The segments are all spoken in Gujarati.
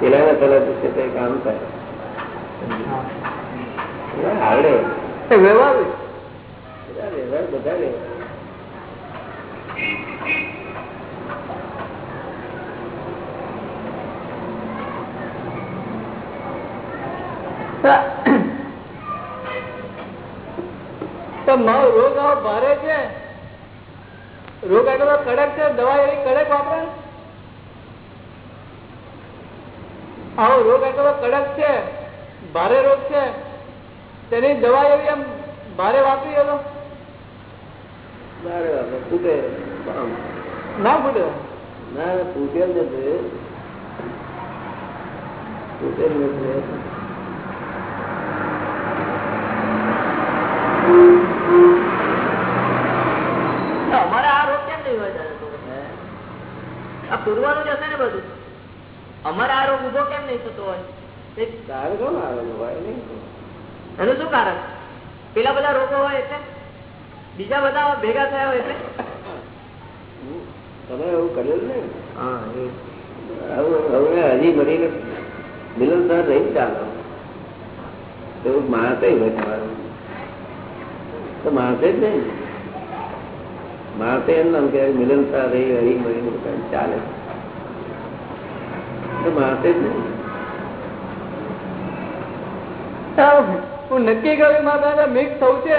પેલા છે કામ કરે આવડે બધા વ્યવહાર તો રોગ આવો ભારે છે. રોગ આટલો કડક છે દવા એવી કડક વાપરે? આવો રોગ આટલો કડક છે ભારે રોગ છે તેની દવા એવી એમ ભારે વાપરી હતો ફૂટે. ના ફૂટે? ના ના, ફૂટે નથી. ફૂટે નથી અમારે આ રોગ કેમ નહીં હોય દાદા તો? આ જ હશે ને બધું? અમારે આ રોગ ઊભો કેમ નહીં થતો હોય? એનું શું કારણ? પેલા બધા રોગો હોય એટલે? બીજા બધા ભેગા થયા હોય એટલે. તમે એવું કરેલું ને હવે હવે મળીને મિલન મિલનસાર રહી ચાલો. એવું માણસે હોય તમારું. તો માણસે જ નહીં. માણસે એમ નામ કે મિલનસાર રહી હરી મળીને ચાલે માણસે જ નહીં. હું નક્કી કર્યું મા દાદા મિક્સ થવું છે.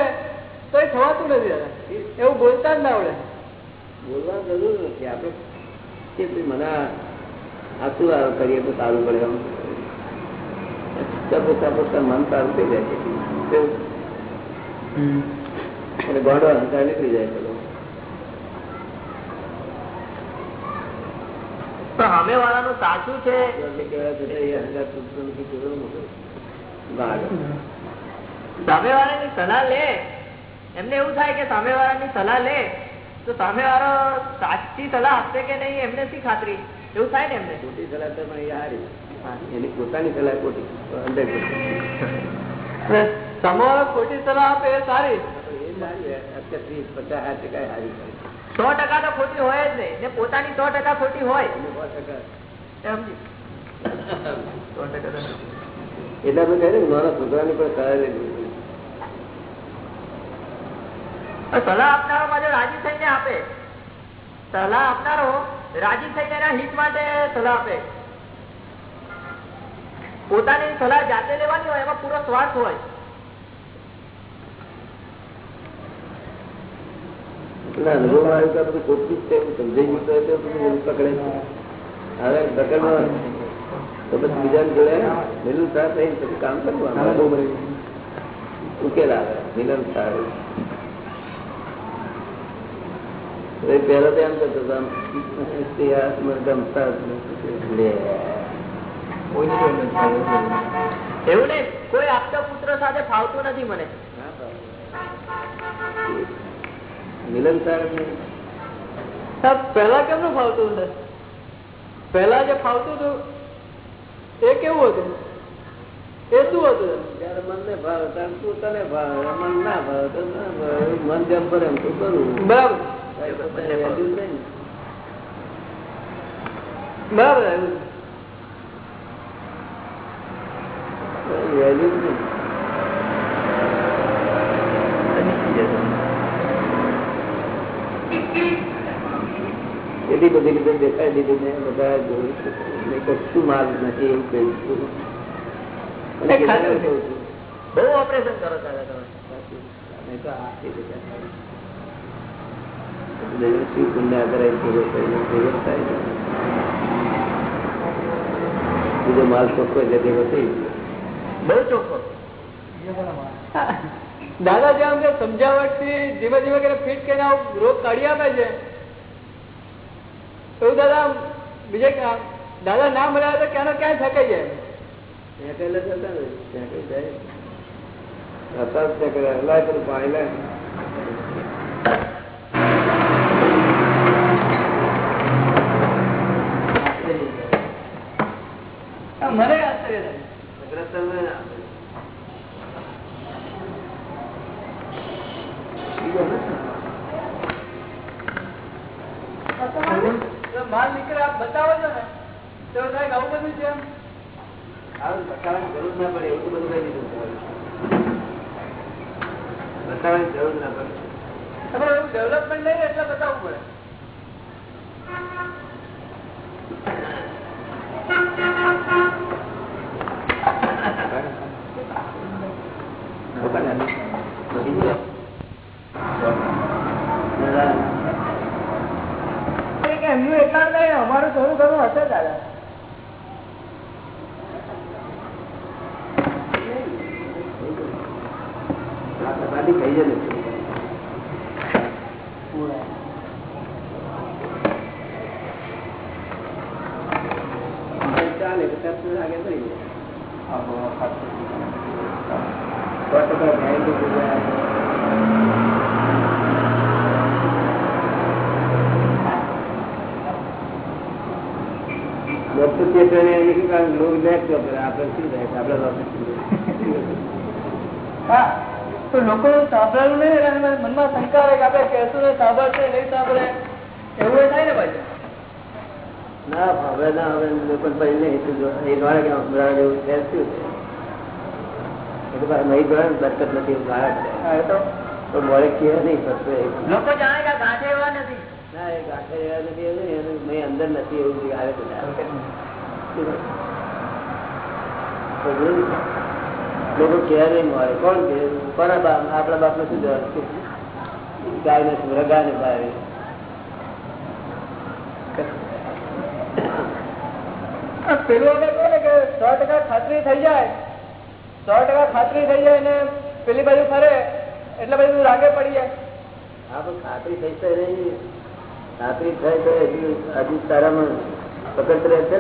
તો એ થવાતું નથી એવું બોલતા જ ના આવડે. બોલવા જરૂર નથી. આપણે કે મને આ શું કરીએ તો સારું પડે એમ. પોતા પોતા મન સારું થઈ જાય છે? અને ગોડો અહંકાર નીકળી જાય પેલો પણ સામે વાળાનું સાચું છે. સામે વાળાની સલાહ લે. એમને એવું થાય કે સામે વાળાની સલાહ લે. તો સામે વાળો સાચી સલાહ આપશે કે નહીં એમને શી ખાતરી? એવું થાય ને એમને? ખોટી સલાહ તો પણ હારી. એની પોતાની સલાહ ખોટી. અંદર તમારો ખોટી સલાહ આપે એ સારી. એ સારી અત્યારે ત્રીસ પચાસ હાથ કઈ હારી. સો ટકા તો ખોટી હોય જ નહીં ને પોતાની સો ટકા ખોટી હોય. એટલા તો કહે ને નાના છોકરાની પણ સલાહ લેવી સલાહ આપનારો પાછો રાજી થઈને આપે. સલાહ આપનારો રાજી થઈને એના હિત માટે સલાહ આપે. પોતાની સલાહ જાતે લેવાની હોય એમાં પૂરો સ્વાર્થ હોય. અનુભવ આવ્યો તો બધું ખોટું જ છે સમજાઈ ગયું તો બધું પકડે હવે પકડમાં તો પછી બીજાને જોડે મિલન સાર થઈ પછી કામ કરવાનું ઉકેલ આવે મિલન સાર એ તો એમ કરતો ગમતા. એવું નહીં. કોઈ આપતા પુત્ર સાથે ફાવતું નથી મને. ના ભાઈ. મિલન સાર નહીં. સાહેબ, પહેલા કેમનું ફાવતું હતું પહેલા જે ફાવતું હતું એ કેવું હતું એ શું હતું મન ને ભાવ ત્યારે તને ભાવ મન ના ભાવ તો ના ભાવે મન જેમ કરે એમ તું કરવું બરાબર તો. બરાબર. કાંઈ value જ નહીં. એટલી બધી રીતે દીધી ને બધા જોયું છે. કશું માલ નથી એવું કહ્યું છું. બહુ ઓપરેશન કરો દાદા તમે. તો આપી દીધા. શું. બીજો માલ ચોખ્ખો ભેગો થઈ બહુ ચોખ્ખો દાદા જે સમજાવટથી ધીમે ધીમે ફિટ કરીને રોગ કાઢી આપે છે એવું દાદા બીજે ક્યાં- દાદા ના મળ્યા તો ક્યાંનો ક્યાં થકાઈ જાય. ત્યાં કઈ ને, ત્યાં જાય. હતા જ મને આશ્ચર્ય થાય અગ્રસર ને આપે. જો માલ નીકળે આપ બતાવો છો ને. તો સાહેબ આવું બધું છે બતાવવાની જરૂર ના પડે એવું બધું કઈ દીધું. બતાવવાની જરૂર ના પડે. તમારે એવું ડેવલપમેન્ટ નહીં એટલે બતાવવું પડે. કે એમનું એટલા નહીં અમારું થોડું ઘણું હશે દાદા થઈ જાય ને ચાલે પચાસ મિનિટ આગળ પડી જાય સો ટકા guarantee થઈ જાય. ડોક્ટર ચેતવણી એને શું કારણ લોક લેખ તો કરે આપણે શું થાય આપણે લોક હા તો લોકો સાંભળેલું નહીં એટલે એના મનમાં શંકા આવે કે આપણે કહેશું ને સાંભળશે નહીં સાંભળે એવું એ થાય ને ભાઈ ના હવે ના હવે લોકો પછી નહીં તો જો એ દ્વારા કે હમણાં જેવું છે શું છે એ તો પાછું નહીં દ્વારા બરકત નથી એવું ગાળા છે હા એ તો તો મોડે કહે નહીં ફરતો એ લોકો જાણે કે આ ગાંઠે એવા નથી ના અંદર નથી એવું આવે જોયું? લોકો નહીં મળે. કોણ કે કોના બાપ? આપણા બાપને શું જવાબ ગાય ને શું? રગા ને બારે પેલું આપણે કહો ને કે સો ટકા ખાતરી થઈ જાય. સો ટકા ખાતરી થઈ જાય ને પેલી બાજુ ફરે એટલે બધું રાગે પડી જાય. હા પણ ખાતરી થઈ તો નહીં ખાતરી થાય તો હજી તારામાં સ્વતંત્ર છે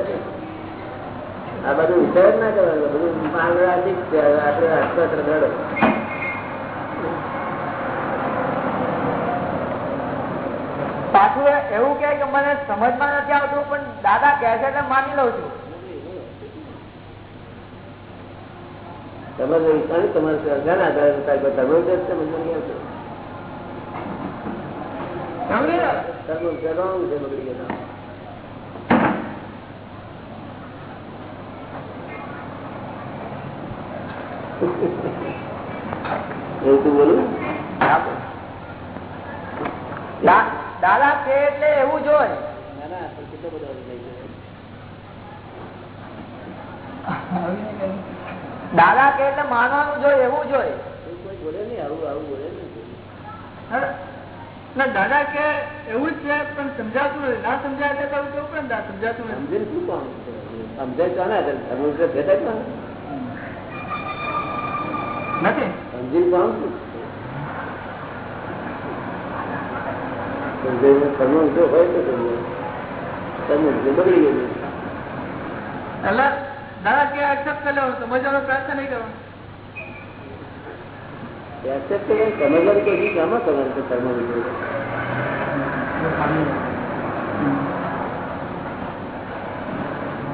આ બધું વિચાર ના કરવાનો બધું માલ છે. આપણે આસપાસ રગાડો. પાછું એવું કે મને સમજમાં નથી આવતું પણ દાદા કહે છે એટલે માની લઉં છું. તમારે તમારે સર્જન આધારે તમે સમજ નહીં આવતું સમજી ને? તમે જણાવું છે બગડી ગયા એવું તું બોલું દા- દાદા કે એટલે એવું જોય દાદા કે એટલે માનવાનું જોઈએ એવું જોઈએ કોઈ બોલે નહીં આવું આવું બોલે નહીં. દાદા કે એવું જ છે પણ સમજાતું નથી ના સમજાય એટલે તો કેવું પણ ના સમજાતું નથી સમજે શું છે? તો ને ધર્મ ભેદા કોણ? નથી હોય તો સમજે. ધર્મ વિશે બગડી ગયું એટલે દાદા કે એક્સેપ્ટ કરી લેવાનું સમજવાનો પ્રયત્ન નહીં કરવાનો સમજવાનું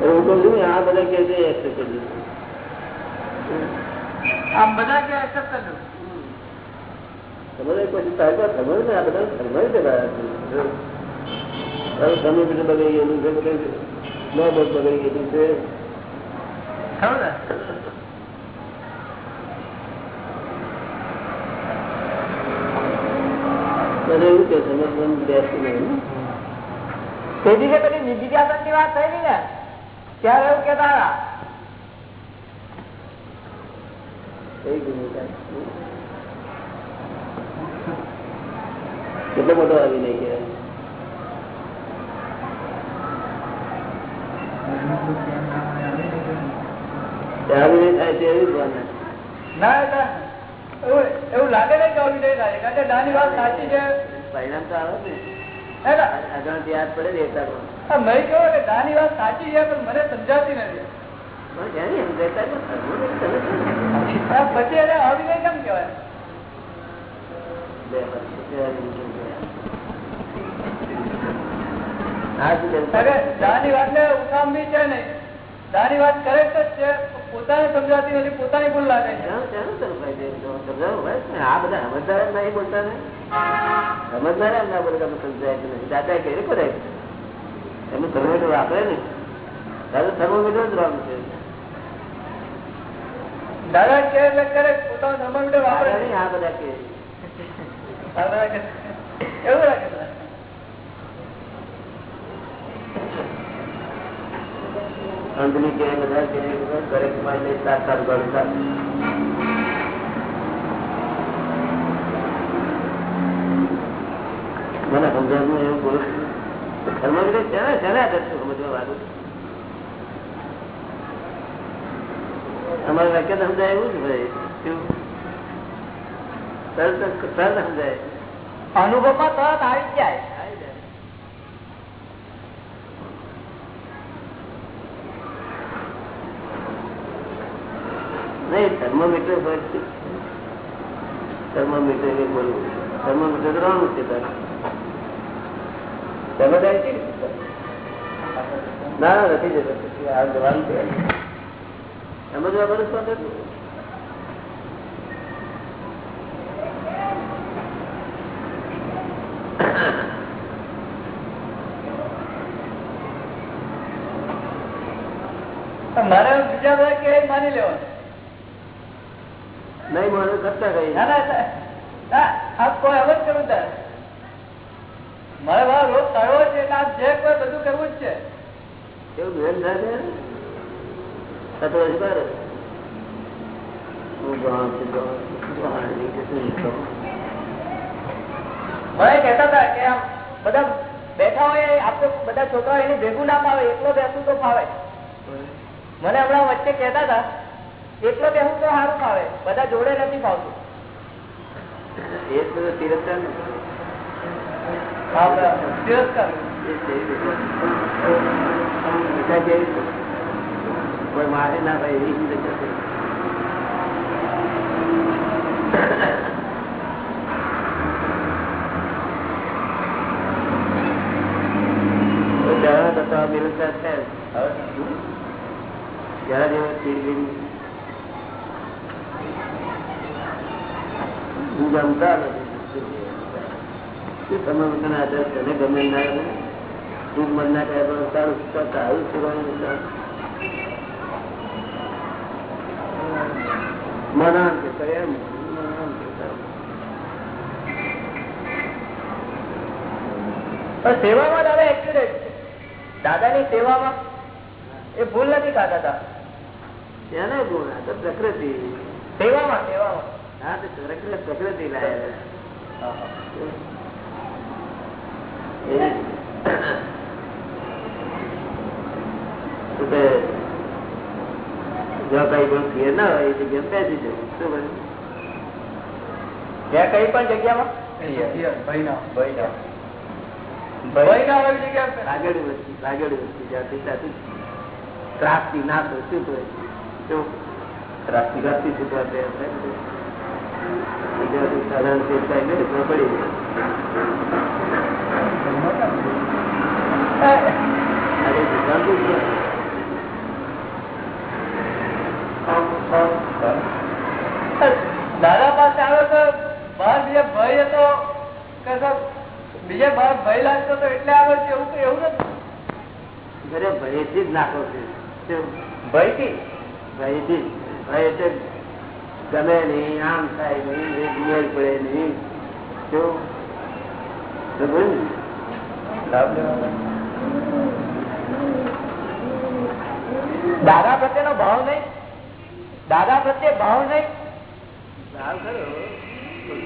હું કહું છું આ બધા કહે છે accept કરી આમ બધા કે એક્સેપ્ટ પછી બધા છે. ધર્મ વિશે બગડી ગયેલું છે બધે બગડી ગયેલું છે ને તને એવું કે સમજવાનું બેસતું નહીં તે દિવસે પેલી નિધિધ્યાસનની વાત થઈ ને ત્યારે એવું કેતા હતા. કઈ ભૂમિકા કેટલો મોટો આવી નહીં કહેવાય. ત્યાં આવી નહીં થાય તે એવી જ વાત. નથી. ના એટલે એવું લાગે નહીં કે આવી નહીં થાય કારણ કે નાની વાત સાચી છે. પરિણામ તો આવે ને. અજાણથી યાદ પડે ને એટલા પણ. આ મેં કહ્યું કે દાની વાત સાચી છે પણ મને સમજાતી નથી. ધર્મ ને તમે છે પછી એને આવી નહીં કેમ કહેવાય? બે દાની વાત ને છે નહીં. દાની વાત કરેક્ટ જ છે. પોતાને સમજાતી નથી પોતાની ભૂલ લાગે છે. આ બધા સમજદાર નહીં બોલતા ને? સમજનારા એમ ના બોલે સમજાય કે નહીં. દાદા કે કરે? એમનું થર્મોમીટર વાપરે ને. દાદા થર્મોમીટર જ રોંગ છે. દાદા કે એટલે કરે પોતાનું થર્મોમીટર વાપરે નહીં, આ બધા કે. એવું લાગે છે. અંજલી કે બધા કે દરેક માટે સાક્ષાત ગણતા મને સમજાવ્યું એવું બોલું થર્મોમીટર છે ને આ દર્શન સમજવા વાળું. અમારે વાક્ય સમજાય એવું જ ભાઈ? તરત તરત સમજાય. અનુભવમાં તરત આવી જાય. નહીં થર્મોમીટર હોય છે. થર્મોમીટર એ બોલવું થર્મોમીટર રોંગ છે તારે. જાય છે? ના ના, નથી જતો. આ જવાનું છે. સમજવા બધું શું મારે બીજા બધા કે માની લેવાનું. નહીં માનું કરતા કઈ મારે ભાવ રોજ તળવો છે જે કોઈ બધું કરવું જ છે. એવું ધ્યાન થાય થતો હશે બરાબર. મને કહેતા હતા કે આમ બધા બેઠા હોય આપણે બધા છોકરાઓ એને ભેગું ના ફાવે એકલો બેસું તો ફાવે. મને હમણાં વચ્ચે કહેતા હતા એકલો બેહું તો સારું ફાવે. બધા જોડે નથી ફાવતું. એ બધું તિરસ્કાર. તિરસ્કાર. મારે ના ભાઈ એવી જરા તો તો છે. જરા જેવો જમતા નથી. તમે પોતાના આધાર તને ગમે ના ગમે તું મન ના કહે તો તારું સુરવાનું મનાન કે કરે મનાન કે સેવામાં દાદા છે. દાદાની સેવામાં? એ ભૂલ નથી હતા એને ગુણ પ્રકૃતિ. સેવામાં સેવામાં. હા તો પ્રકૃતિ ના જગ્યામાં? ભાઈ ના ભાઈ ના ભાઈ ના હોય જગ્યા પર. લાગેલી વસ્તી લાગેલી વસ્તી જ્યાંથી ત્યાંથી ત્રાસથી ના તો શું ત્રાસથી ઘરથી છૂટવા તૈયાર થાય ને. બીજાથી સાધારણ પડી દાદા પાસે આવ્યો તો બહાર બીજા ભાઈ હતો કે બીજા બહાર ભાઈ લાગતો તો એટલે આવે છે એવું કઈ એવું નથી. ઘરે ભયથી જ નાખો છે? ભયથી? ભયથી. ભય એટલે ગમે નહીં આમ થાય નહીં એ પડે નહીં. દાદા પ્રત્યે નો ભાવ નહીં. દાદા પ્રત્યે ભાવ નહીં. ભાવ ખરો.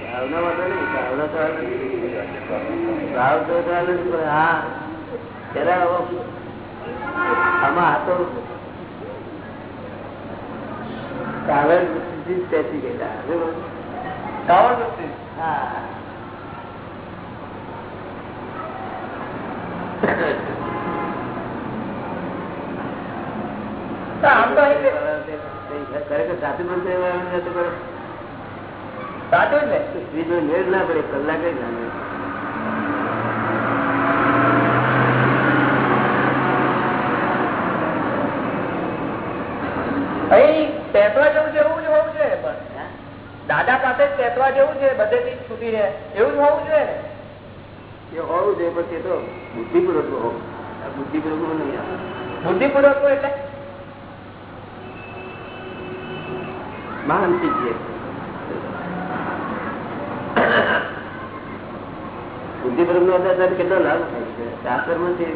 ભાવના નહીં ભાવના તો ભાવ તો પણ હા હવે આમાં હાથો તો કાગળ બેસી ગયેલા હા ખરેખર સાચું પણ. સાચું જ ને સ્ત્રીનો મેળ ના પડે કલાક જ ના મળે. અહીં પેટવા જેવું છે એવું જ હોવું જોઈએ પણ હા? દાદા પાસે જ પેટવા જેવું છે બધેથી જ છૂટી રહે એવું જ હોવું જોઈએ ને એ હોવું જોઈએ પણ તે તો બુદ્ધિપૂર્વક હોવું આ બુદ્ધિપૂર્વકનું નહીં આવે. બુદ્ધિપૂર્વક એટલે માનસિક છે બુદ્ધિપૂર્વક નો અત્યારે કેટલો લાભ થાય છે શાસ્ત્રમાંથી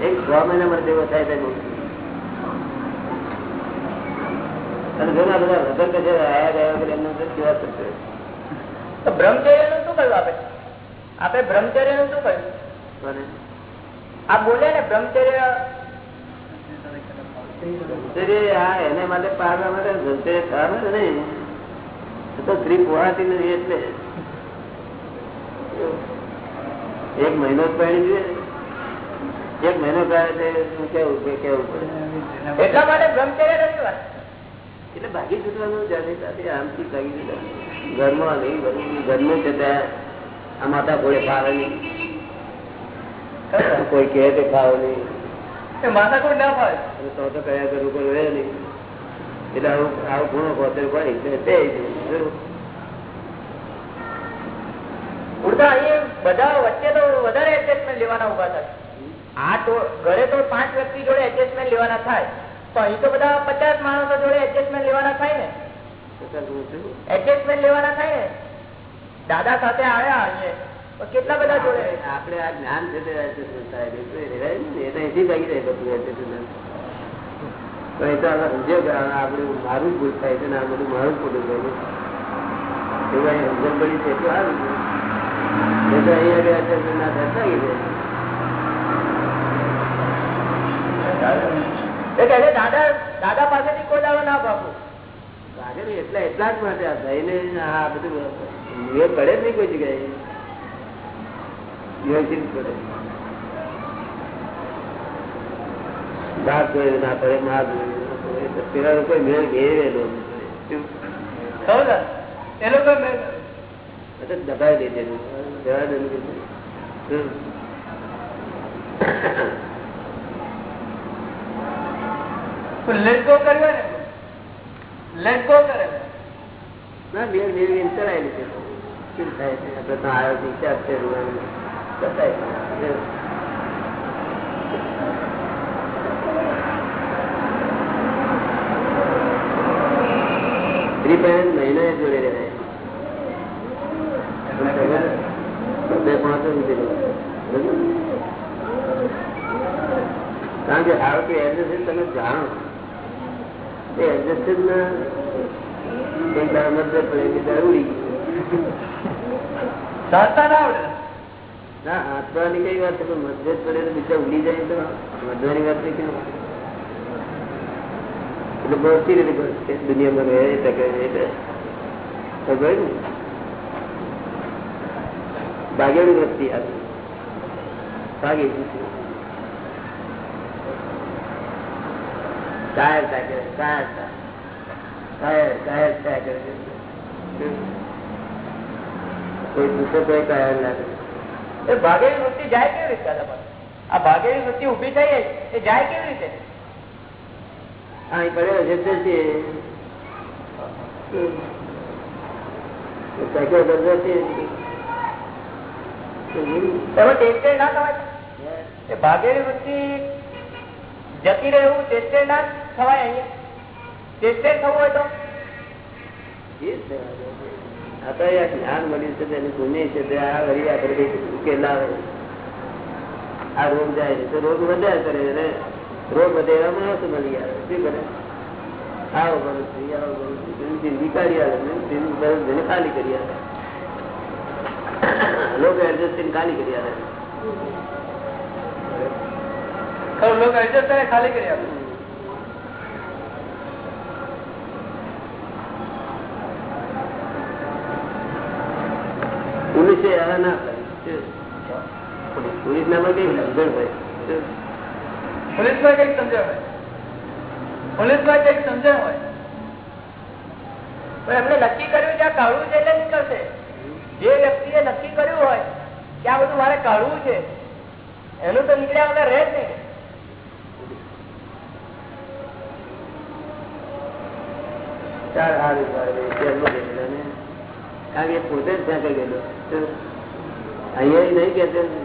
એક છ મહિના માટે જેવો થાય છે બહુ. અને ઘણા બધા વગર કે છે આયા ગયા વગર એમના અંદર કેવા થશે તો બ્રહ્મચર્યનું શું કહ્યું આપે? આપે બ્રહ્મચર્યનું શું કહ્યું? આ બોલે ને બ્રહ્મચર્ય. એને માટે પાડવા માટે નહીં તો સ્ત્રી પોહાતી નથી એટલે. એક મહિનો જ પાણી જોઈએ એક મહિનો કાઢે છે શું કેવું કેવું પડે? એટલા માટે બ્રહ્મચર્ય નથી વાત. એટલે ભાગી છૂટવાનું જાણીતાથી આમથી ભાગી છૂટવાનું ઘરમાં નહીં ઘરનું ઘરમાં જતા આ માતા કોઈ ફાવે નહીં. કોઈ કહે તે ફાવે નહીં. એ કોઈ ના ફાવે? તો તો કયા કરવું કોઈ રહે નહીં. એટલે આવું આવું ગુણો ખોતેર પડે તે ઉડતા અહીં બધા વચ્ચે તો વધારે એડજસ્ટમેન્ટ લેવાના ઊભા થાય. આ તો ઘરે તો પાંચ વ્યક્તિ જોડે એડજસ્ટમેન્ટ લેવાના થાય. તો અહીં તો બધા પચાસ માણસો જોડે એડજસ્ટમેન્ટ લેવાના થાય ને એડજસ્ટમેન્ટ લેવાના થાય ને દાદા સાથે આવ્યા તો કેટલા બધા જોડે આપણે આ જ્ઞાન છે તે થાય છે. તો એ રહેવાય નહીં ને. એ તો અહીંથી ભાગી જાય બધું adjustment. પણ એ તો હવે સમજ્યો કે આ આપણું મારું ભૂલ થાય છે આ બધું મારું ખોટું થાય એવું અહીંયા સમજણ પડી છે, એટલું તો અહીંયા આગળ adjustment ના થાય ભાગી જાય. એ કહે છે, દાદા દાદા પાસેથી કોઈ દાડો ના ભાગે. એટલા એટલા જ માટે આ ભાઈને આ બધું મેળ પડે જ નહીં કોઈ જગ્યાએ. વ્યવસ્થિત પડે. ના પડે ના પડે. પેલા લોકો મેળ ઘેરેલો ખબર ને? એ લોકો દબાઈ દે જવા દે ને. હમ. લેટ ગો કર્યો ને લેટ ગો કરે ના મેળ મેળવીને ચડાયેલી છે શું થાય છે આપણે તો આવ્યો વિચાર છે બતાય સ્ત્રી પહેરે મહિના જોડે રહેવાય બે પાંચ સુધી રહેવાય. કારણ કે હાવ કે એડજસ્ટ તમે જાણો ના હાથવાની કઈ વાત છે? પણ મતભેદ પડે તો બીજા ઉડી જાય તો વધવાની વાત નહીં કેમ એટલે સી રીતે દુનિયામાં રહે શકે એટલે વસ્તી આ. ભાગી કાયર થાય કરે કાયર થાય કાયર કાયર થાય કરે કોઈ પૂછે તો કાયર ના કરે એ ભાગેલી વૃત્તિ જાય કેવી રીતે દાદા પાસે? આ ભાગેલી વૃત્તિ ઊભી થઈ એ જાય કેવી રીતે? અહીં પડ્યો છે તે છે. તો સાયકલ ગરજો છે. એમાં ટેસ્ટેડ ના થવાય એ ભાગેલી વૃત્તિ જતી રહે એવું ટેસ્ટેડ ના થવાય અહીંયા? ટેસ્ટેડ થવું હોય તો? એ જ છે. આ તો એક જ્ઞાન મળ્યું છે તેની ભૂમિ છે તે આ વળી આપણે ઉકેલ લાવે. આ રોગ જાય છે તો રોગ વધ્યા કરે ને. રોગ વધે એવા માણસ મળી આવે શું કરે? આવો કરું છું આવો કરું છું જિંદગી કાઢી આવે જિંદગી ખાલી કરી આવે. લોકો એડજસ્ટ કરીને ખાલી કરી આવે. લોકો એડજસ્ટ ખાલી કરી આપે. પોલીસે આવા ના પોલીસ નામાં કઈ સમજણ હોય પોલીસમાં કંઈક સમજણ હોય. પોલીસમાં કંઈક સમજણ હોય. પણ એમને નક્કી કર્યું આ કાઢવું છે એટલે નીકળશે. જે વ્યક્તિએ નક્કી કર્યું હોય કે આ બધું મારે કાઢવું છે એનું તો નીકળ્યા વગર રહે જ નહીં. ચાર હારું સારું પહેલો દેખાડે ને કારણ કે પોતે જ ત્યાં કઈ ગયેલો. અહીંયા નહીં કે છે.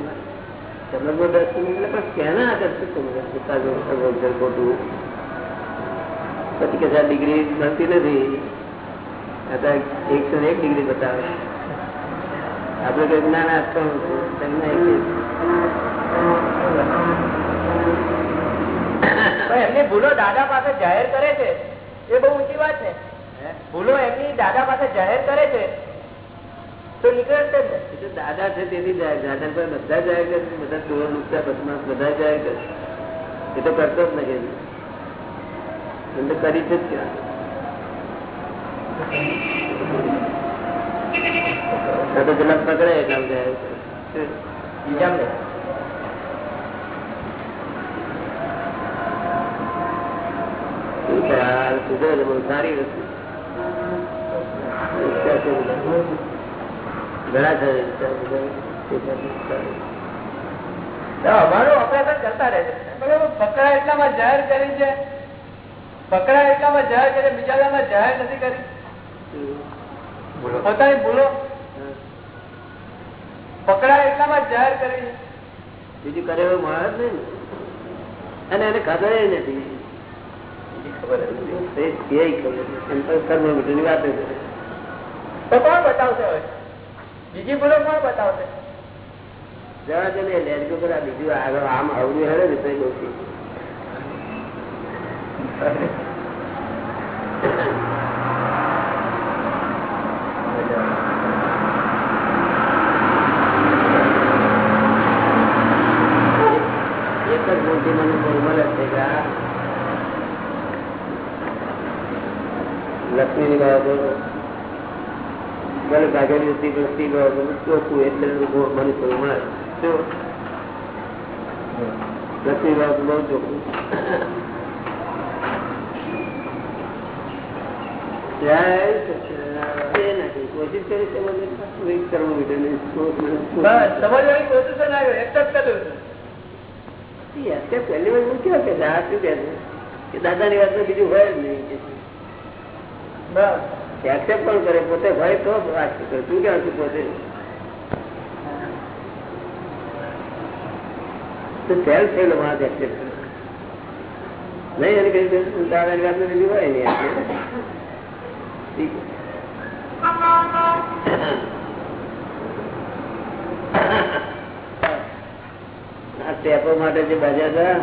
સમજવો એટલે પણ કેના દર્શન સમજે પિતા જો સમજે ખોટું. પછી કે છે ડિગ્રી મળતી નથી. અત્યારે એકસો એક ડિગ્રી બતાવે. આપડે કઈ જ્ઞાન આપવાનું છે. તમને એક- પણ એમની ભૂલો દાદા પાસે જાહેર કરે છે. એ બહુ ઊંચી વાત છે. ભૂલો એમની દાદા પાસે જાહેર કરે છે. તો નીકળશે જ. દાદા છે તેથી દાદા પર બધા જાય કરે. બધા ચોર નુકસા બદમાશ બધા જાય કરે એ તો કરતો જ નથી એટલે કરી છે જ ક્યાં? તો? સુધરે બહુ સારી બધા. ઘણા અમારું ઓપરેશન કરતા રહે છે. પકડા એટલામાં જાહેર કરી છે. પકડા એટલામાં જાહેર કરી બીજામાં જાહેર નથી કરી. પોતાની ભૂલો પકડા એટલામાં જાહેર કરી બીજું કરે એવું માણસ નહીં અને એને ખબર નથી. ખબર નથી. કર્મ મિત્રની વાત જ નથી. તો કોણ બતાવશે હવે? બીજી ભૂલો કોણ બતાવશે? જવા દે ને લેડકો પર બીજું આગળ આમ અવરું હેડે ને તો છે કે આ ગયા બાબતો ભલે ભાગેલી હતી પણ સ્ત્રી ચોખ્ખું એટલે મને થોડું મળે. તો લક્ષ્મી બાબત બહુ ચોખ્ખું. કોશિશ કરી સમજવાની. કોશિશ જ ના એક્સેપ્ટ કર્યું પહેલી વાર કે? શું કે? કે દાદાની વાતમાં બીજું હોય જ નહીં કે. બસ. એક્સેપ્ટ કરે, પોતે ભય તો વાત કરે. તું પોતે. આ ટેપો માટે જે બાજા હતા,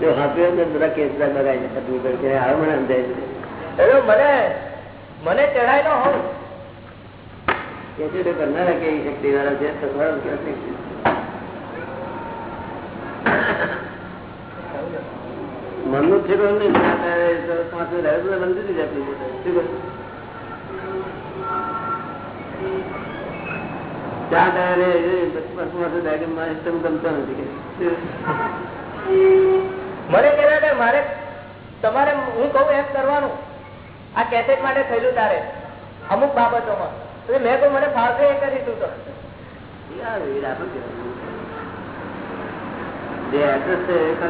જો હાપ્યો તો બધા કેસરા બગાડી ખતમ કરી મને સમજાય છે. મને ચઢાય નો હોઉં કે કરનારા કેવી શક્તિ વાળા છે તો ખરો કે મનનું જ નહીં ના થાય તો પાંચ મિનિટ હવે તો બંધ થઈ જતું છે. શું કહ્યું? ચા ટાયરે પાંચ પાંચ દાગે મારે ગમતો નથી મને કહેતા મારે તમારે હું કહું એમ કરવાનું. આ કેસેટ માટે થયેલું તારે. અમુક બાબતોમાં. મેં તો મને ફાવશે એ કરીશું તો. જે એડ્રેસ છે એ કરે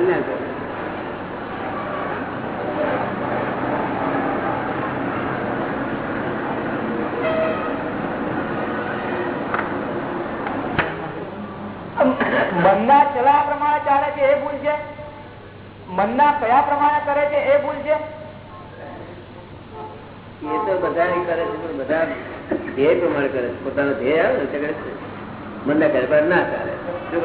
મનના ચલા પ્રમાણે ચાલે છે એ ભૂલ છે? મનના કયા પ્રમાણે કરે છે એ ભૂલ છે? એ તો બધા કરે છે પણ બધા ધ્યેય પ્રમાણે કરે છે. પોતાનો ધ્યેય આવે ને કરે છે. મનના ઘર ના ચાલે શું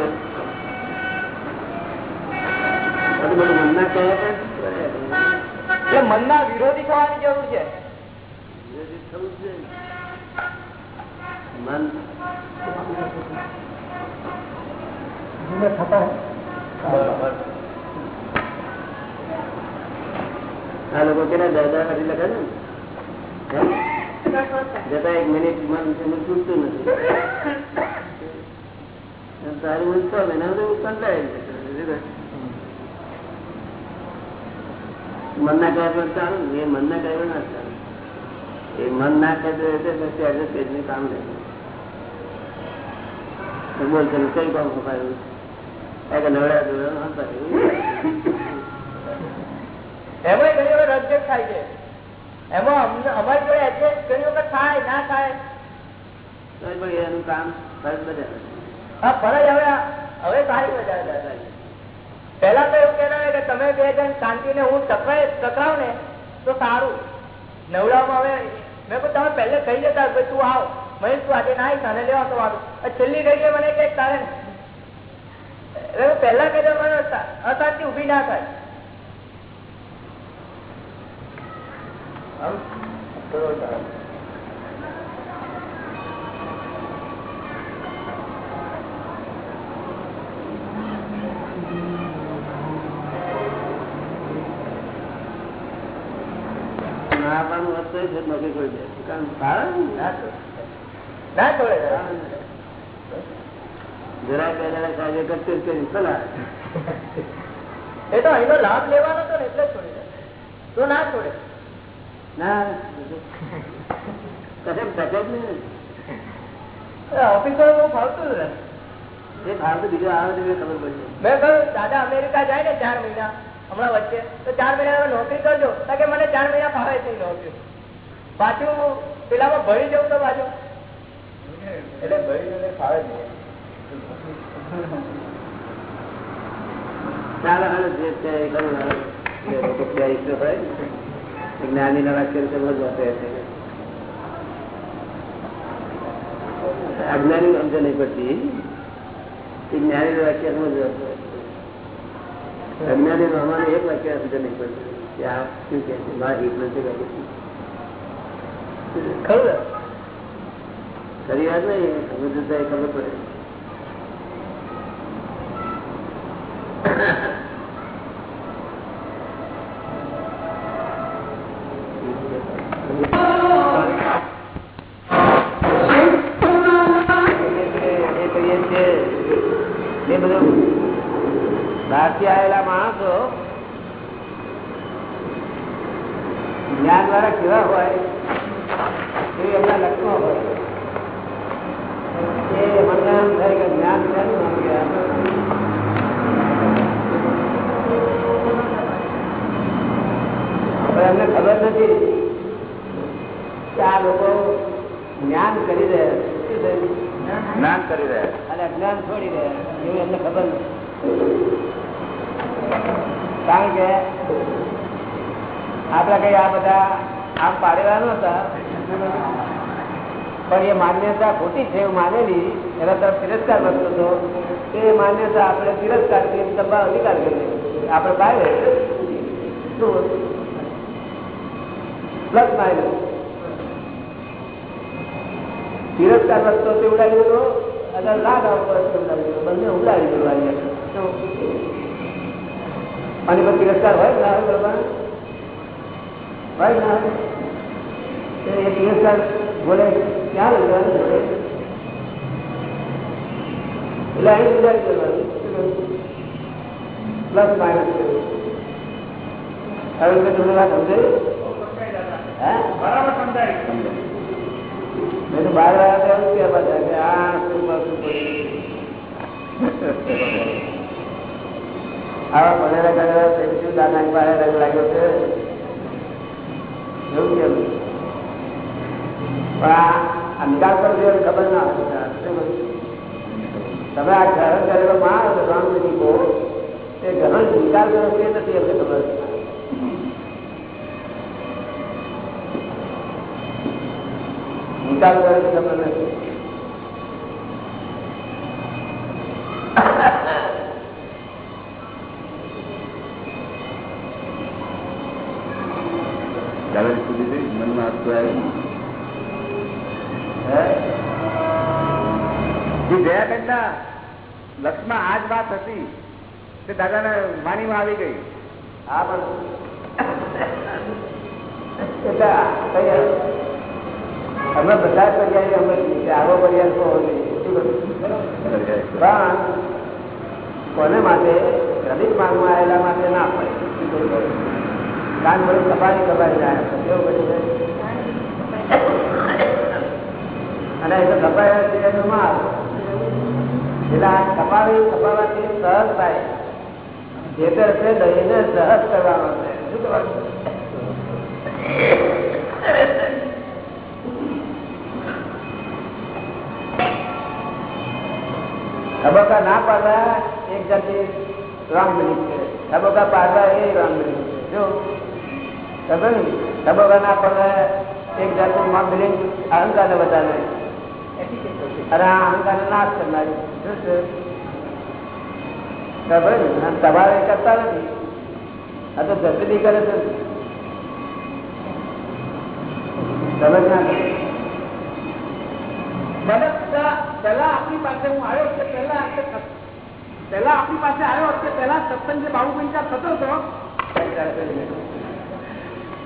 આ મનના વિરોધી થવાની જરૂર છે. મન આ લોકો કેટલા દાદા કરી લખે ને? જતા એક મિનિટ મન એનું તૂટતું નથી. તારી છ મહિના બધું કંટાળી જશે. મન ના કહે ચાલુ એ મન ના કહે ના ચાલુ. એ મન ના કાર્ય એટલે પછી આજે કામ લે બોલ, તને કઈ કામ ખપાયું આ કે નવડા ધોરણો હતા. એમાં ઘણી થાય છે. એમાં અમારી જોડે adjust ઘણી વખત થાય ના થાય. તો પણ એનું કામ ફરજ બજાવે. હા ફરજ હવે હવે સારી મજા આવે પહેલા તો એવું કહેતા કે તમે બે જણ શાંતિને હું ટકરાય ટકરાવ ને તો સારું. નવડાવમાં હવે મેં કહું તમે પહેલે કહી જતા ભાઈ તું આવ. મહેશ તું આજે ના આવીશ લેવા તો આ છેલ્લી ઘડીએ મને કંઈક તારે પહેલા કહી દઉં મને અશાંતિ ઊભી ના થાય આમ થોડો સારો. ના આપવાનું હોત તોય છે નોકરી કરી દે કારણ ના. જરાક બે જણા સાહેબે કચેરી કરી ચલા એ તો એનો લાભ લેવાનો તો એટલે છોડી દે તો ના છોડે ના કશે ટકે નહીં. ઓફિસર બહુ ફાવતું એ ભાવ બીજો આવે તો ખબર પડી મેં કહ્યું દાદા અમેરિકા જાય ને ચાર મહિના. હમણાં વચ્ચે. તો ચાર મહિના નોકરી કરજો. કે મને ચાર મહિના ફાવે છે નોકરી. પાછું પેલામાં ભરી જવું તો પાછું. એટલે ભરી જઈને ફાવે ચાલો જે છે એ કરું જ્ઞાની ના વાક્ય સમજવા પ્રયત્ન કરે. અજ્ઞાની સમજ નહીં પડતી. એ જ્ઞાની વાક્ય સમજવા અજ્ઞાની નો એક વાક્ય સમજ નહીં પડતી. કે આ શું કે છે? લાગે ખરી વાત નહીં, સમજતા એ ખબર પડે એ કહીએ છીએ એ બધું બહારથી આવેલા માણસો જ્ઞાન વાળા કેવા હોય એ એમના લક્ષણો હોય એ મને એમ થાય કે જ્ઞાન શેનું નામ કહેવાય? પણ એમને ખબર નથી કે આ લોકો જ્ઞાન કરી રહ્યા છે. શું થયું? જ્ઞાન કરી રહ્યા અને અજ્ઞાન છોડી રહ્યા એવું એમને ખબર નથી કારણ કે આપડે કઈ આ બધા આમ પાડેલા નતા પણ એ માન્યતા ખોટી છે એવું માનેલી એના તરફ તિરસ્કાર કરતો હતો તે માન્યતા આપણે તિરસ્કાર કરી દબા અધિકાર કરીએ. આપણે ભાઈ પ્લસ માઇનસ. તિરસ્કાર રસ્તો તે ઉડાવી દીધો. અને રાગ આવતો રસ્તો ઉડાવી દીધો. બંને ઉડાવી દીધો? અને પછી તિરસ્કાર હોય ના હોય ભગવાન હોય ના હોય? એ તિરસ્કાર બોલે ક્યાં જવાનું એટલે અહીં ઉડાવી દેવાનું. પ્લસ માઇનસ હવે મેં તમને વાત સમજાયું બહાર આવ્યા તો એવું કહેવા હતા કે આ શું આવા ભણેલા ગણેલા પેન્સિલ દાદાની પાસે રંગ લાગ્યો છે. એવું કેમ? પણ આ આ પર ખબર ના હોય? તમે આ ઘર કરેલો માણસ રામજી કહો. એ ઘણો સ્વીકાર કરો તે નથી અમને ખબર. નિકાલ કરે તે ખબર નથી? મનમાં આવતું આવ્યું. હે? જે ગયા લક્ષમાં આ જ વાત હતી તે દાદાને માનીમાં આવી ગઈ. હા, પણ અમે બધા પર્યાય અમે આવો પર્યાય હોવો જોઈએ. પણ કોને માટે? ક્રમિક માર્ગમાં આવેલા માટે ના પડે કારણ બધું કપારી કપારી જાય અને એ તો કપાયા છે એનો માલ. એટલે આ કપાવી કપાવવાથી થાય. જે તે સહજ કરવાનો તબક્કા ના પાડવા એક જાતિ રોંગ બિલીફ છે તબક્કા પાડતા એ રામ બિલીફ છે જો ખબર તબક્કા ના પાડવા એક જાતનું માં બિલીફ અહંકાર ને વધારે અને આ અહંકાર નાશ કરનારી. તમારે કરતા નથી. આ તો જલ્દી કરે છે. તમે જ ના પેલા આપણી પાસે હું આવ્યો તે પેલા પેલા આપણી પાસે આવ્યો તે પેલા સત્સંગ જે બાબુભાઈ ત્યાં થતો હતો.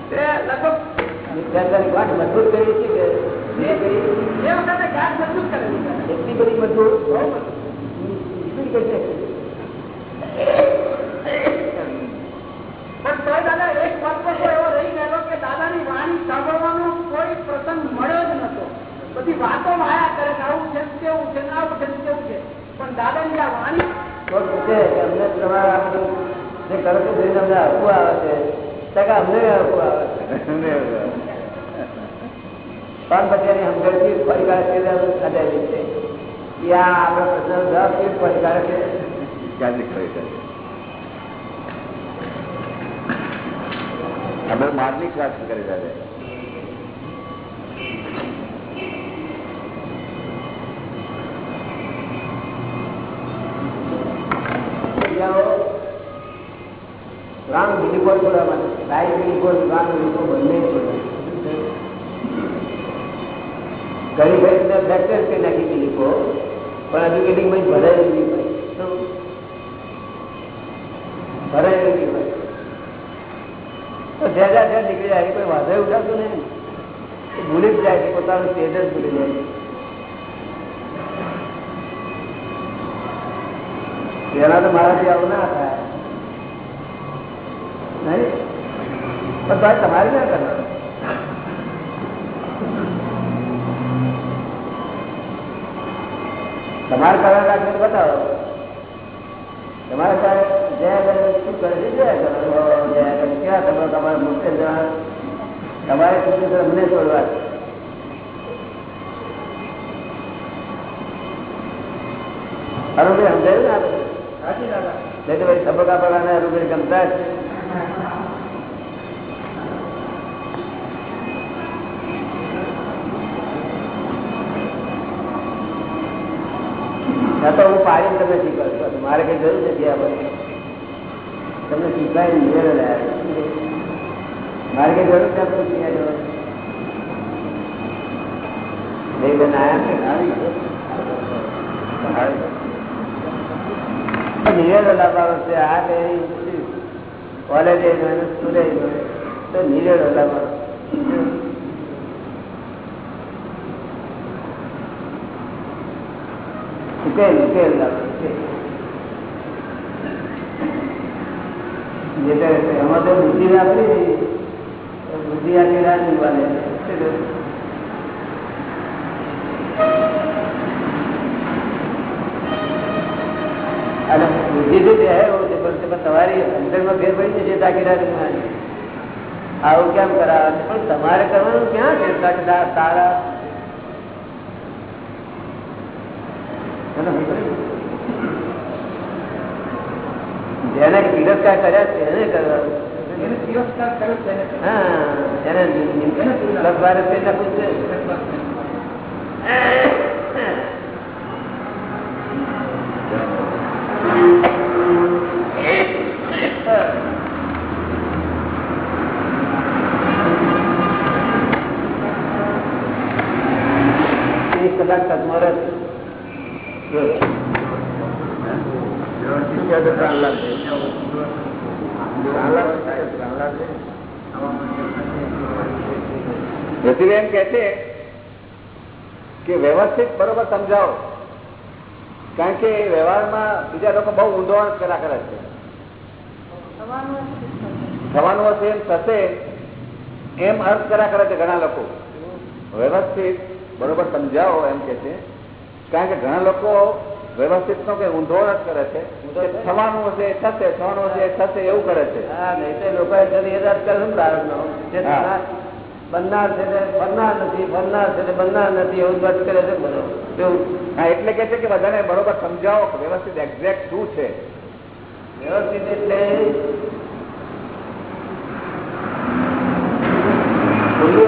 તે લગભગ મજબૂત કરી છે કે એટલી પ્રસંગ મળ્યો જ નતો બધી વાતો માયા આવું છે પણ દાદાની આ વાણી અમને જે કરો છો અમને આવે આવે છે પણ પછી એની સમજણથી પરિકાર છે અજાયેલી છે. કે આ આપણા પ્રશ્ન જવાબ કેવી પરિકાર છે. અમે માર્મિક વાત કરી રહ્યા જગ્યાઓ રામ બિલીફો છોડવા માટે રાઈ બિલીફો રામ બિલીફો બંને છોડવા ઘણી ઘણી ફ્રેક્ચર કરી નાખી બિલીફો પણ હજુ કેટલીક ભાઈ ભરાયેલી નહીં ભાઈ. શું? ભરાયેલી નહીં ભાઈ. તો જ્યાં જ્યાં નીકળી જાય કોઈ વાંધો ઉઠાવતું નહીં એ ભૂલી જ જાય છે પોતાનું સ્ટેટસ ભૂલી જાય. છે પેલા તો મારાથી આવું ના થાય. નહીં? પણ ભાઈ, તમારે ના કરવાનું. તમારે કરવા રાખે બતાવો. તમારે શું કરે? છે ક્યાં તમે તમારે મુખ્ય જવા? તમારે શું અમને છોડવા. છે. સમજાયું ને આપણે? સાચી દાદા. નહીં તો ભાઈ સબકા અરુણભાઈ ગમતા જ. ના તો હું પાડી તમને શીખવાડતો મારે કઈ જરૂર નથી આ બધી તમને શીખવાય નિવેડો મારે કઈ જરૂર નથી બે બેન આયા છે? નિવેડો લાવવાનો છે. આ તે કોલેજે સ્કૂલે તો નિવેડો લાવવાનો ઉકેલ ઉકેલ તે એમાં તો બુદ્ધિ રાખવી તો બુદ્ધિ આપી રાત નીકળે અને બુદ્ધિ થી બે છે પણ તમે તમારી અંદરમાં ફેર આવું કેમ કરાવે પણ તમારે કરવાનું ક્યાં છે? તારા તારા એને સમજાયું? જેને તિરસ્કાર કર્યા છે એને કરવાનું છે. હા એને દસ બાર રૂપિયા પૂછે ત્રીસ કલાક તકમર રતિબેન કે છે કે વ્યવસ્થિત બરોબર સમજાવો. કારણ કે વ્યવહારમાં બીજા લોકો બહુ ઊંધો કર્યા કરે છે. થવાનું હશે એમ થશે એમ અર્થ કર્યા કરે છે ઘણા લોકો. વ્યવસ્થિત બરોબર સમજાવો એમ કે છે. કારણ કે ઘણા લોકો વ્યવસ્થિત નો કે ઊંધો અર્થ કરે છે. કે થવાનું હશે એ થશે થવાનું હશે એ થશે એવું કરે છે. લોકો બનનાર છે બનનાર નથી બનનાર છે બનનાર નથી એવું વાત કરે છે બધો એટલે કે છે કે બધાને બરોબર સમજાવો વ્યવસ્થિત એક્ઝેક્ટ શું છે? વ્યવસ્થિત એટલે ખુલ્લી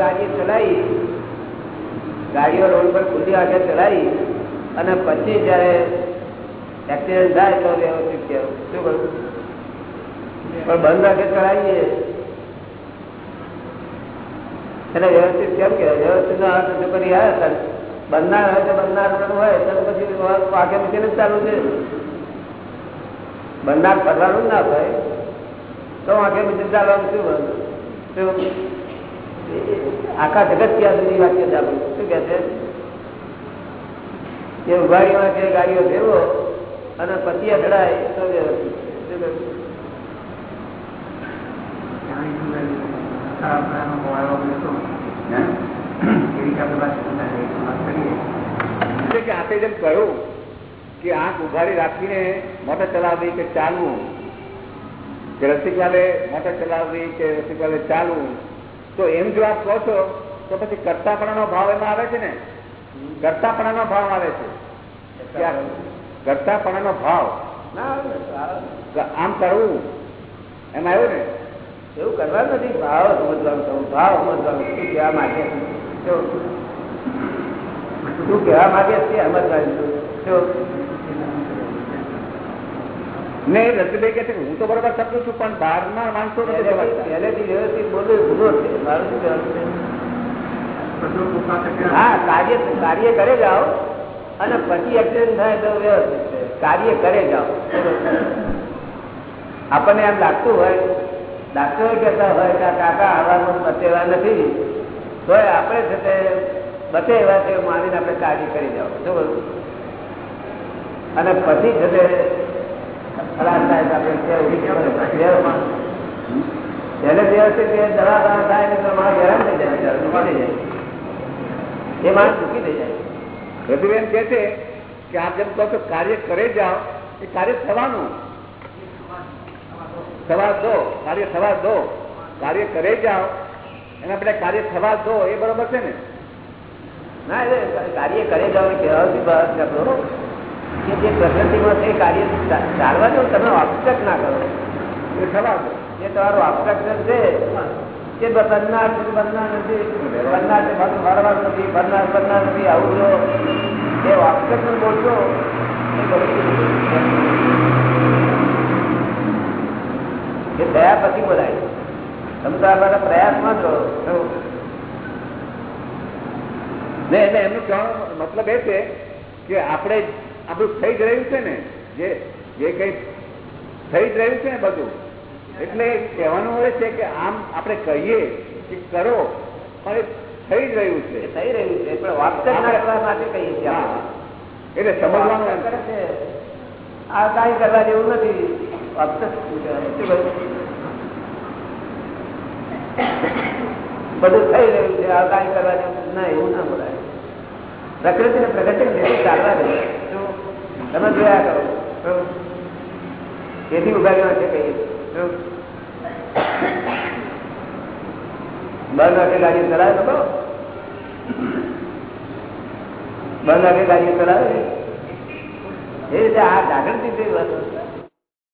ગાડી ચલાવી ગાડીઓ રોડ પર ખુલ્લી આગળ ચલાવી અને પછી જયારે એક્સિડન્ટ થાય તો વ્યવસ્થિત કહેવું. શું કરું પણ બંધ આગળ ચલાવીએ. એટલે વ્યવસ્થિત કેમ કે વ્યવસ્થિત ના હાથ જો કરી આવ્યા બનનાર હોય તો બનનાર હોય, તો પછી પાકે મૂકીને ચાલુ છે. બનનાર ફરવાનું ના થાય. તો આંખે બીજું ચાલવાનું શું? આખા જગત ક્યાં સુધી વાક્ય ચાલુ. શું કે છે? કે ઉઘાડીઓ કે ગાડીઓ ફેરવો અને પછી અથડાય તો વ્યવસ્થિત. આપણે જેમ કહ્યું કે આંખ ઉઘાડી રાખીને મોટર ચલાવવી કે ચાલવું કે રસિકલાલે મોટર ચલાવવી કે રસિકલાલે ચાલવું તો એમ જો આપ કહો છો તો પછી કરતાપણાનો ભાવ એમાં આવે છે ને? કરતાપણાનો ભાવ આવે છે. કરતાપણાનો ભાવ. આમ કરવું એમ આવ્યું ને? એવું કરવાનું નથી? ભાવ સમજવાનું થવું ભાવ સમજવાનું. શું કહેવા માંગે? શું કહેવા માંગે છે? સમજવાનું ને કે છે. હું તો બરોબર સમજુ છું પણ માણસો નથી પહેલેથી સમજતા. વ્યવસ્થિત બોલવું ગુનો છે. મારું શું કહેવાનું હા કાર્ય કાર્ય કરે જાઓ. અને પછી એક્સિડન્ટ થાય તો વ્યવસ્થિત છે. કાર્ય કરે જાઓ. આપણને એમ લાગતું હોય ડાક્ટરો કહેતા હોય કે કાકા આવવાનું બચેલા નથી. તો આપણે છે તે બચે એવા છે માનીને આપણે કાળજી કરી જાઓ. શું બધું અને પછી છે તે ખરાબ થાય આપણે વ્યવસ્થિત. એ દવા દવા થાય તો માણસ હેરાન થઈ જાય બિચારો, જાય. એ માણસ દુઃખી થઈ જાય. રતિબેન કે છે કે આપ જેમ કહો કાર્ય કરે જાઓ એ કાર્ય થવાનું. થવા દો કાર્ય થવા દો કાર્ય કરે જાઓ એને આપણે કાર્ય થવા દો એ બરોબર છે ને? ના એટલે કાર્ય કરે જાવ કહેવાથી બહાર કરો કે જે પ્રકૃતિમાં તે એ કાર્ય ચાલવા દો તમે ઓબ્સ્ટ્રક્ટ ના કરો. એ થવા દો. જે તમારું ઓબ્સ્ટ્રક્શન છે કે બનનાર છે બનનાર નથી. બનનાર છે બધું ફરવાનું નથી બનનાર બનનાર નથી આવું જો. એ ઓબ્સ્ટ્રક્શન બોલશો એ બધું એ થયા પછી બોલાય તમે તો આપણા પ્રયાસમાં છો ને એટલે એમનું કહેવાનો મતલબ એ છે કે આપણે આપણું થઈ જ રહ્યું છે ને જે જે કઈ થઈ જ રહ્યું છે ને બધું. એટલે કહેવાનું હોય છે કે આમ આપણે કહીએ કે કરો પણ એ થઈ જ રહ્યું છે. થઈ રહ્યું છે પણ વાપસ કરવા માટે કહીએ છીએ એટલે સમજવાનું. આ કાંઈ કરવા જેવું નથી. બધું થઈ રહ્યું છે, આ કાંઈ કરવાનું ના, એવું ના બોલાય પ્રકૃતિ ને પ્રગતિ જેવું ચાલવા દે? તમે જોયા કરો? તેથી ઉગાડ્યો છે કહીએ? બંધ વાગે ગાડી ચલાવે તો. બંધ વાગે ગાડી ચલાવે એ રીતે આ જાગૃતિ છે.